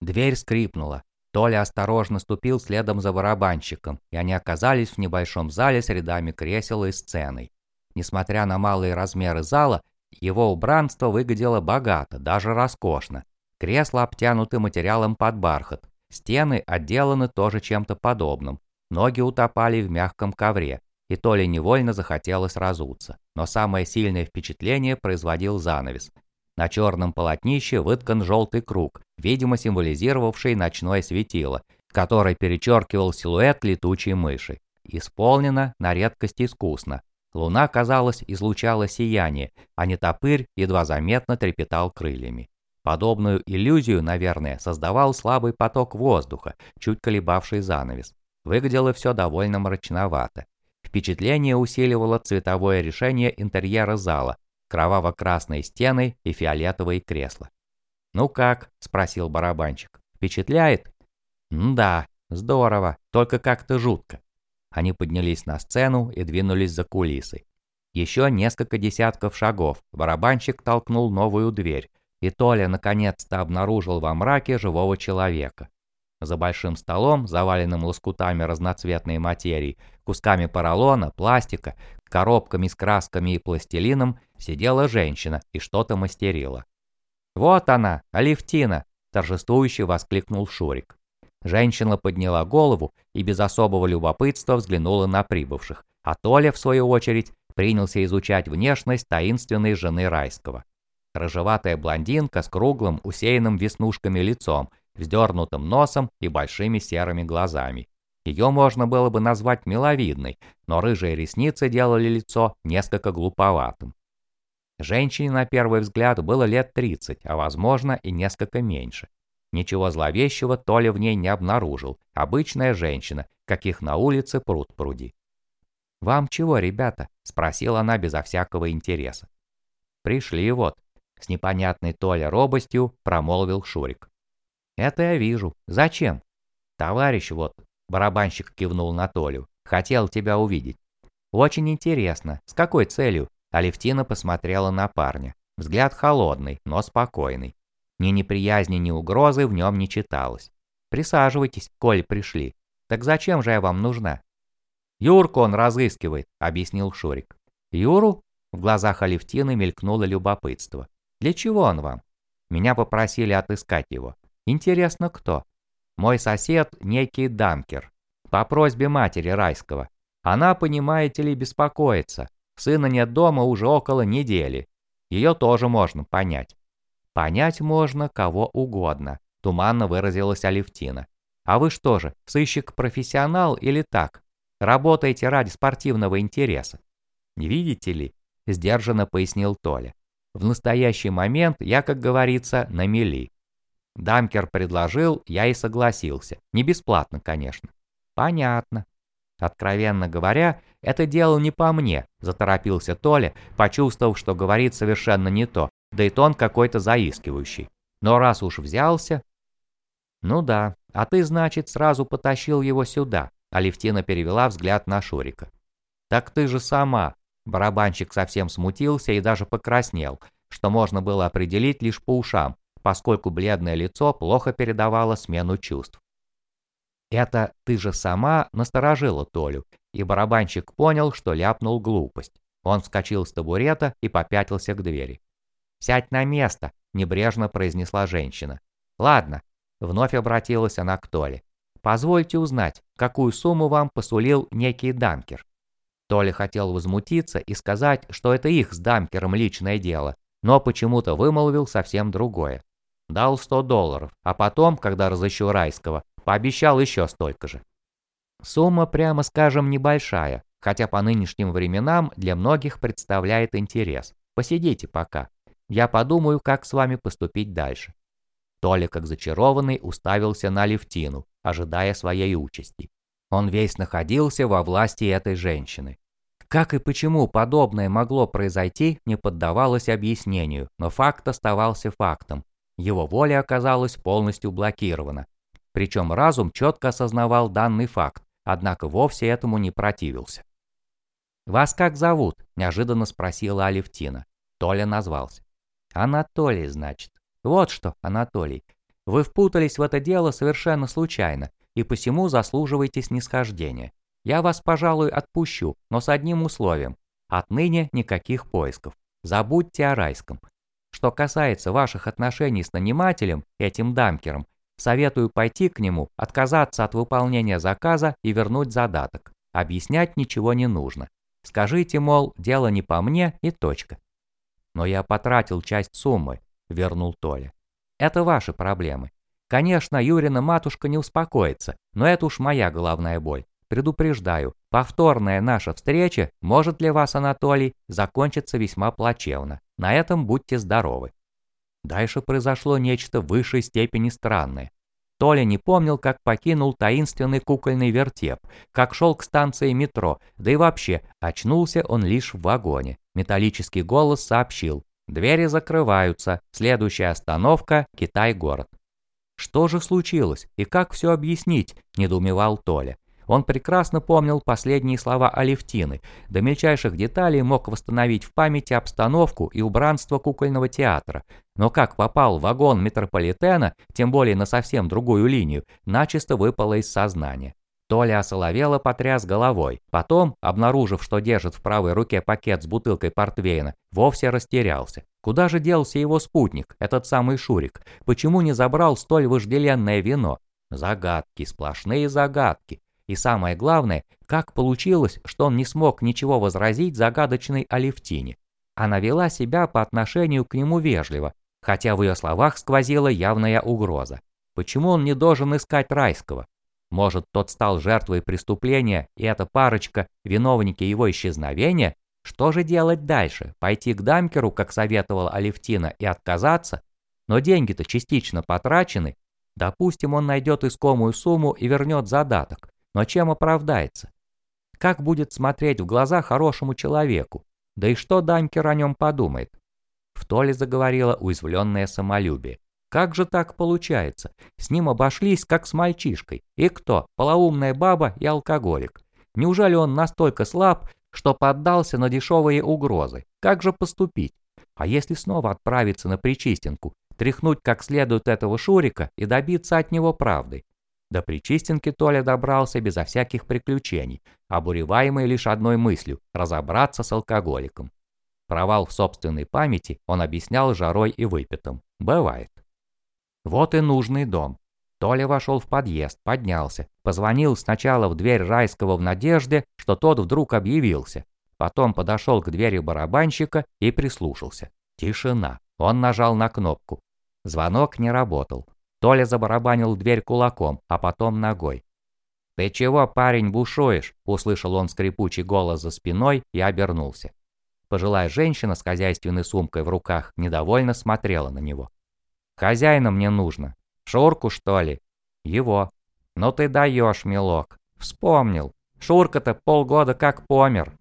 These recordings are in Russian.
Дверь скрипнула. Толя осторожно ступил следом за барабанщиком, и они оказались в небольшом зале с рядами кресел и сценой. Несмотря на малые размеры зала, его убранство выглядело богато, даже роскошно. Кресла обтянуты материалом под бархат, стены отделаны тоже чем-то подобным, ноги утопали в мягком ковре, и то ли невольно захотелось разуться. Но самое сильное впечатление производил занавес. На черном полотнище выткан желтый круг, видимо символизировавший ночное светило, который перечеркивал силуэт летучей мыши. Исполнено на редкость искусно. Луна, казалось, излучала сияние, а не топырь едва заметно трепетал крыльями. Подобную иллюзию, наверное, создавал слабый поток воздуха, чуть колебавший занавес. Выглядело все довольно мрачновато. Впечатление усиливало цветовое решение интерьера зала, кроваво-красные стены и фиолетовые кресла. «Ну как?» – спросил барабанщик. «Впечатляет?» «Да, здорово, только как-то жутко». Они поднялись на сцену и двинулись за кулисы. Еще несколько десятков шагов барабанщик толкнул новую дверь, и Толя наконец-то обнаружил во мраке живого человека. За большим столом, заваленным лоскутами разноцветной материи, кусками поролона, пластика, коробками с красками и пластилином, сидела женщина и что-то мастерила. «Вот она, Алевтина!» – торжествующе воскликнул Шурик. Женщина подняла голову и без особого любопытства взглянула на прибывших, а Толя, в свою очередь, принялся изучать внешность таинственной жены Райского. Рыжеватая блондинка с круглым, усеянным веснушками лицом, вздернутым носом и большими серыми глазами. Ее можно было бы назвать миловидной, но рыжие ресницы делали лицо несколько глуповатым. Женщине на первый взгляд было лет 30, а возможно и несколько меньше. Ничего зловещего Толя в ней не обнаружил. Обычная женщина, каких на улице пруд пруди. «Вам чего, ребята?» – спросила она безо всякого интереса. «Пришли вот», – с непонятной Толя робостью промолвил Шурик. «Это я вижу. Зачем?» «Товарищ вот», – барабанщик кивнул на Толю, – «хотел тебя увидеть». «Очень интересно. С какой целью?» Алевтина посмотрела на парня. Взгляд холодный, но спокойный. Ни неприязни, ни угрозы в нем не читалось. «Присаживайтесь, коль пришли. Так зачем же я вам нужна?» «Юрку он разыскивает», — объяснил Шурик. «Юру?» — в глазах Алевтины мелькнуло любопытство. «Для чего он вам?» Меня попросили отыскать его. Интересно, кто? Мой сосед, некий Дамкер. По просьбе матери Райского. Она, понимаете ли, беспокоится. Сына нет дома уже около недели. Ее тоже можно понять. Понять можно кого угодно, туманно выразилась Алевтина. А вы что же, сыщик-профессионал или так? Работаете ради спортивного интереса? Видите ли? Сдержанно пояснил Толя. В настоящий момент я, как говорится, на мели. Дамкер предложил, я и согласился. Не бесплатно, конечно. Понятно. Откровенно говоря, это дело не по мне, заторопился Толя, почувствовав, что говорит совершенно не то, да и тон какой-то заискивающий. Но раз уж взялся... Ну да, а ты, значит, сразу потащил его сюда, Алевтина перевела взгляд на Шурика. Так ты же сама. Барабанщик совсем смутился и даже покраснел, что можно было определить лишь по ушам, поскольку бледное лицо плохо передавало смену чувств. Это «ты же сама» насторожила Толю, и барабанщик понял, что ляпнул глупость. Он вскочил с табурета и попятился к двери. «Сядь на место», — небрежно произнесла женщина. «Ладно», — вновь обратилась она к Толе. «Позвольте узнать, какую сумму вам посулил некий дамкер?» Толя хотел возмутиться и сказать, что это их с дамкером личное дело, но почему-то вымолвил совсем другое. Дал 100 долларов, а потом, когда разыщу Райского, пообещал еще столько же. Сумма, прямо скажем, небольшая, хотя по нынешним временам для многих представляет интерес. Посидите пока. Я подумаю, как с вами поступить дальше». Толя, как зачарованный, уставился на Левтину, ожидая своей участи. Он весь находился во власти этой женщины. Как и почему подобное могло произойти, не поддавалось объяснению, но факт оставался фактом. Его воля оказалась полностью блокирована. Причем разум четко осознавал данный факт, однако вовсе этому не противился. «Вас как зовут?» – неожиданно спросила Алевтина. Толя назвался. Анатолий, значит. Вот что, Анатолий. Вы впутались в это дело совершенно случайно, и посему заслуживаете снисхождения. Я вас, пожалуй, отпущу, но с одним условием. Отныне никаких поисков. Забудьте о райском. Что касается ваших отношений с нанимателем, этим дамкером, советую пойти к нему, отказаться от выполнения заказа и вернуть задаток. Объяснять ничего не нужно. Скажите, мол, дело не по мне и точка. Но я потратил часть суммы, вернул Толя. Это ваши проблемы. Конечно, Юрина матушка не успокоится, но это уж моя головная боль. Предупреждаю, повторная наша встреча может для вас, Анатолий, закончиться весьма плачевно. На этом будьте здоровы. Дальше произошло нечто в высшей степени странное. Толя не помнил, как покинул таинственный кукольный вертеп, как шел к станции метро, да и вообще, очнулся он лишь в вагоне. Металлический голос сообщил. Двери закрываются, следующая остановка – Китай-город. Что же случилось и как все объяснить, недоумевал Толя. Он прекрасно помнил последние слова Алевтины, до мельчайших деталей мог восстановить в памяти обстановку и убранство кукольного театра, но как попал в вагон метрополитена, тем более на совсем другую линию, начисто выпало из сознания. Толя осоловело потряс головой, потом, обнаружив, что держит в правой руке пакет с бутылкой портвейна, вовсе растерялся. Куда же делся его спутник, этот самый Шурик? Почему не забрал столь вожделенное вино? Загадки, сплошные загадки. И самое главное, как получилось, что он не смог ничего возразить загадочной Алевтине. Она вела себя по отношению к нему вежливо, хотя в ее словах сквозила явная угроза. Почему он не должен искать райского? Может, тот стал жертвой преступления, и эта парочка – виновники его исчезновения? Что же делать дальше? Пойти к дамкеру, как советовала Алевтина, и отказаться? Но деньги-то частично потрачены. Допустим, он найдет искомую сумму и вернет задаток. Но чем оправдается? Как будет смотреть в глаза хорошему человеку? Да и что Данькер о нем подумает? В Толе заговорило уязвленное самолюбие. Как же так получается? С ним обошлись, как с мальчишкой. И кто? Полоумная баба и алкоголик. Неужели он настолько слаб, что поддался на дешевые угрозы? Как же поступить? А если снова отправиться на Причистенку, тряхнуть как следует этого Шурика и добиться от него правды? До Причистенки Толя добрался безо всяких приключений, обуреваемый лишь одной мыслью – разобраться с алкоголиком. Провал в собственной памяти он объяснял жарой и выпитым. Бывает. Вот и нужный дом. Толя вошел в подъезд, поднялся, позвонил сначала в дверь Райского в надежде, что тот вдруг объявился. Потом подошел к двери барабанщика и прислушался. Тишина. Он нажал на кнопку. Звонок не работал. Толя забарабанил дверь кулаком, а потом ногой. «Ты чего, парень, бушуешь?» – услышал он скрипучий голос за спиной и обернулся. Пожилая женщина с хозяйственной сумкой в руках недовольно смотрела на него. «Хозяина мне нужно. Шурку, что ли?» «Его». «Ну ты даешь, милок. Вспомнил. Шурка-то полгода как помер».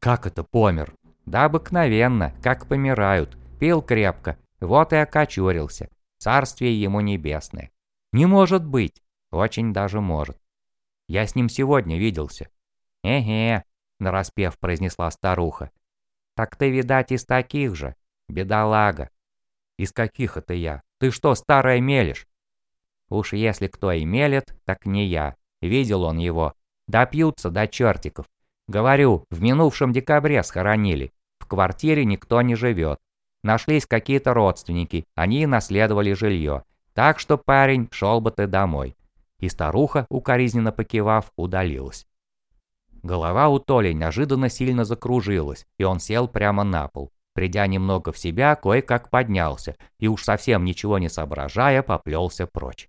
«Как это помер?» «Да обыкновенно, как помирают. Пил крепко, вот и окочурился. Царствие ему небесное. Не может быть. Очень даже может. Я с ним сегодня виделся. Эге, нараспев произнесла старуха. Так ты, видать, из таких же. Бедолага. Из каких это я? Ты что, старая мелешь? Уж если кто и мелет, так не я. Видел он его. Допьются до чертиков. Говорю, в минувшем декабре схоронили. В квартире никто не живет. Нашлись какие-то родственники, они наследовали жилье. Так что, парень, шел бы ты домой. И старуха, укоризненно покивав, удалилась. Голова у Толи неожиданно сильно закружилась, и он сел прямо на пол. Придя немного в себя, кое-как поднялся, и уж совсем ничего не соображая, поплелся прочь.